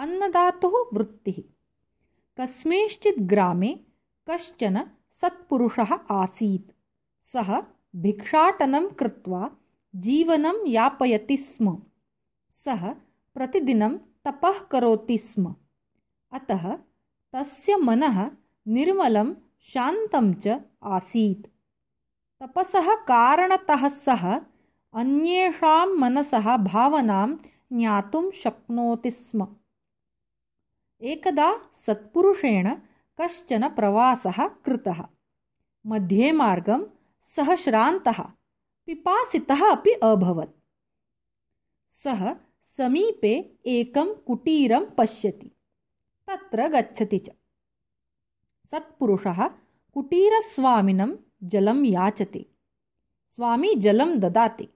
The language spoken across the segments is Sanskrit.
अन्नदातुः वृत्तिः। कस्मिंश्चित् ग्रामे कश्चन सत्पुरुषः आसीत्। सः भिक्षाटनं कृत्वा जीवनं यापयति स्म। सः प्रतिदिनं तपः करोति स्म। अतः तस्य मनः निर्मलं शान्तं च आसीत्। तपसः कारणतः सः अन्येषां मनसः भावनां ज्ञातुं शक्नोति स्म एकदा सत्पुरुषेण कश्चन प्रवासः कृतः। मध्ये मार्गं सः श्रान्तः पिपासितः अपि अभवत्। सः समीपे एकं कुटीरं पश्यति तत्र गच्छति च। सत्पुरुषः कुटीरस्वामिनं जलं याचते स्वामी जलं ददाति।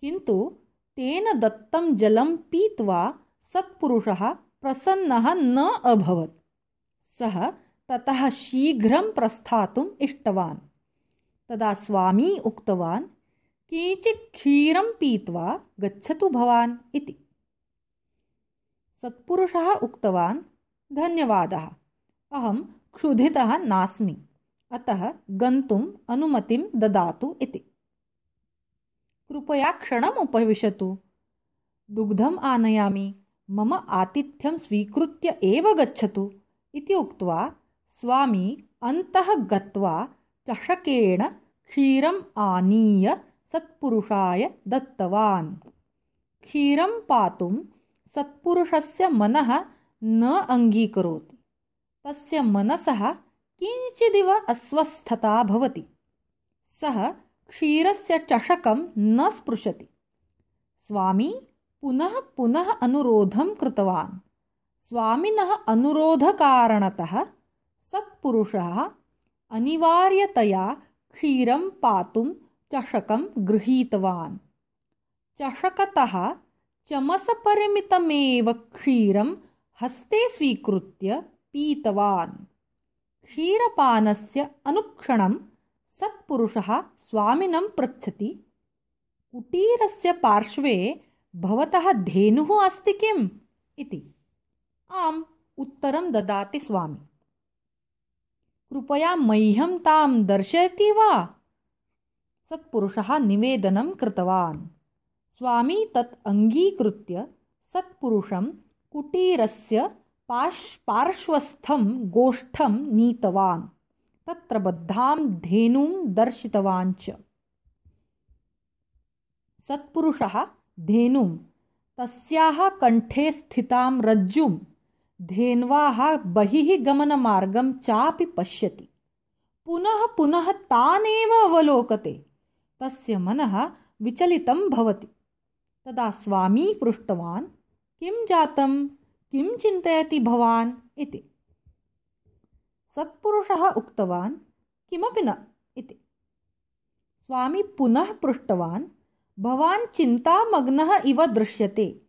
किन्तु तेन दत्तं जलं पीत्वा सत्पुरुषः प्रसन्नः न अभवत्। सः ततः शीघ्रं प्रस्थातुम् इष्टवान्। तदा स्वामी उक्तवान् किञ्चित् क्षीरं पीत्वा गच्छतु भवान् इति। सत्पुरुषः उक्तवान् धन्यवादः अहं क्षुधितः नास्मि। अतः गन्तुम् अनुमतिं ददातु इति। कृपया क्षणम् उपविशतु। दुग्धम् आनयामि। मम आतिथ्यं स्वीकृत्य एव गच्छतु इति उक्त्वा स्वामी अन्तः गत्वा चषकेण क्षीरम् आनीय सत्पुरुषाय दत्तवान्। क्षीरं पातुं सत्पुरुषस्य मनः न अङ्गीकरोति। तस्य मनसः किञ्चिदिव अस्वस्थता भवति। सः क्षीरस्य चषकं न स्पृशति। स्वामी पुनः पुनः अनुरोधं कृतवान्। स्वामिनः अनुरोधकारणतः सत्पुरुषः अनिवार्यतया क्षीरं पातुं चषकं गृहीतवान्। चषकतः चमसपरिमितमेव क्षीरं हस्ते स्वीकृत्य पीतवान्। क्षीरपानस्य अनुक्षणं सत्पुरुषः स्वामिनं पृच्छति कुटीरस्य पार्श्वे भवतः धेनुः अस्ति किम्? इति। आम् उत्तरं ददाति स्वामी। कृपया मह्यं तां दर्शयति वा? सत्पुरुषः निवेदनं कृतवान्। स्वामी तत् अङ्गीकृत्य सत्पुरुषं कुटीरस्य पार्श् पार्श्वस्थं गोष्ठं नीतवान्। तत्र बद्धां धेनुं दर्शितवान् च। सत्पुरुषः धेनुं तस्याः कण्ठे स्थितां रज्जुं धेन्वाः बहिः गमनमार्गं चापि पश्यति। पुनः पुनः तानेव अवलोकते। तस्य मनः विचलितं भवति। तदा स्वामी पृष्टवान् किं जातं? किं चिन्तयति भवान्? इति। सत्पुरुषः उक्तवान् किमपि न। इति। स्वामी पुनः पृष्टवान् भवान् चिन्तामग्नः इव दृश्यते।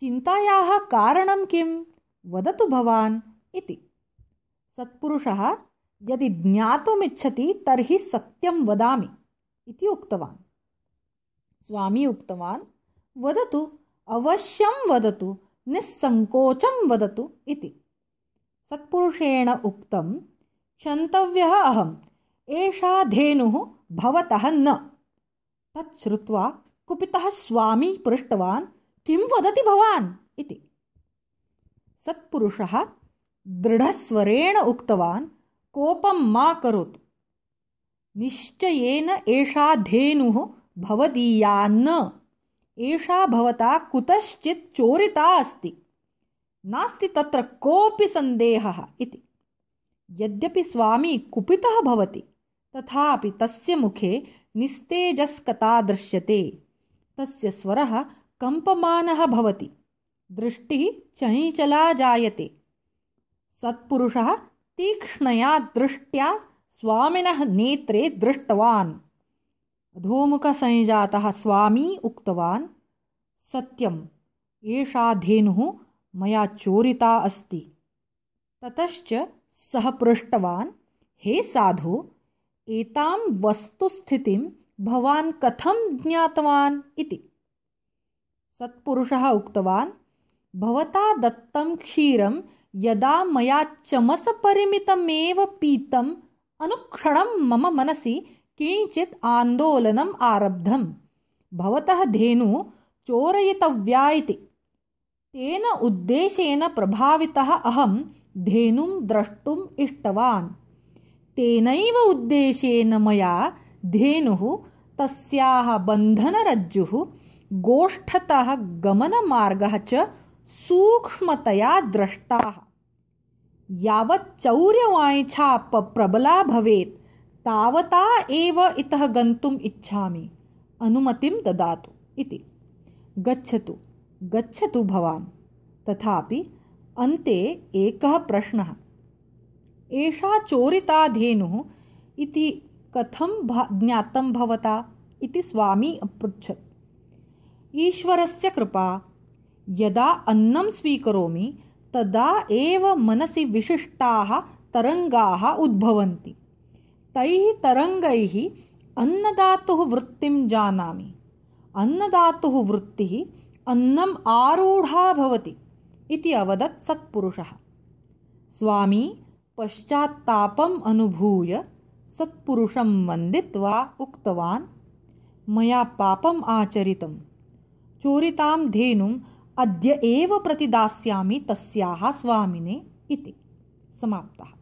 चिन्तायाः कारणं किं? वदतु भवान् इति। सत्पुरुषः यदि ज्ञातुमिच्छति तर्हि सत्यं वदामि इति उक्तवान्। स्वामी उक्तवान् वदतु अवश्यं वदतु निस्सङ्कोचं वदतु इति। सत्पुरुषेण उक्तं क्षन्तव्यः अहम् एषा धेनुः भवतः न तत् श्रुत्वा कुपितः स्वामी पृष्टवान् किं वदति भवान्? इति। सत्पुरुषः दृढस्वरेण उक्तवान् कोपं मा करोतु। निश्चयेन एषा धेनुः भवदीया न। एषा भवता कुतश्चित् चोरिता अस्ति। नास्ति तत्र कोऽपि सन्देहः इति। यद्यपि स्वामी कुपितः भवति तथापि तस्य मुखे निस्तेजस्कता दृश्यते। तस्य स्वरः कम्पमानः भवति। दृष्टिः चञ्चला जायते। सत्पुरुषः तीक्ष्णया दृष्ट्या स्वामिनः नेत्रे दृष्टवान्। अधोमुखसञ्जातः स्वामी उक्तवान् सत्यम् एषा धेनुः मया चोरिता अस्ति। ततश्च सः पृष्टवान् हे साधु एतां वस्तुस्थितिं भवान् कथं ज्ञातवान् इति। सत्पुरुषः उक्तवान् भवता दत्तं क्षीरं यदा मया चमसपरिमितमेव पीतम् अनुक्षणं मम मनसि किञ्चित् आन्दोलनम् आरब्धम्। भवतः धेनु चोरयितव्या इति। तेन उद्देशेन प्रभावितः अहं धेनुं द्रष्टुम् इष्टवान् तेनैव उद्देशेन मया धेनुः तस्याः बन्धनरज्जुः गोष्ठतः गमनमार्गः च सूक्ष्मतया द्रष्टाः। यावत् चौर्यवाञ्छा प्रबला भवेत् तावता एव इतः गन्तुम् इच्छामि अनुमतिं ददातु इति। गच्छतु गच्छतु भवान्। तथापि अन्ते एकः प्रश्नः। एषा चोरिता धेनुः इति कथं ज्ञातं भवता इति स्वामी अपृच्छत्। ईश्वरस्य कृपा यदा अन्नं स्वीकरोमि तदा एव मनसि विशिष्टाः तरङ्गाः उद्भवन्ति। तैः तरङ्गैः अन्नदातुः वृत्तिं जानामि। अन्नदातुः वृत्तिः अन्नम् आरूढा भवति इति अवदत् सत्पुरुषः। स्वामी पश्चात्तापम् अनुभूय सत्पुरुषं वन्दित्वा उक्तवान् मया पापम् आचरितं चोरितां धेनुम् अद्य एव प्रतिदास्यामि तस्याः स्वामिने इति। समाप्तः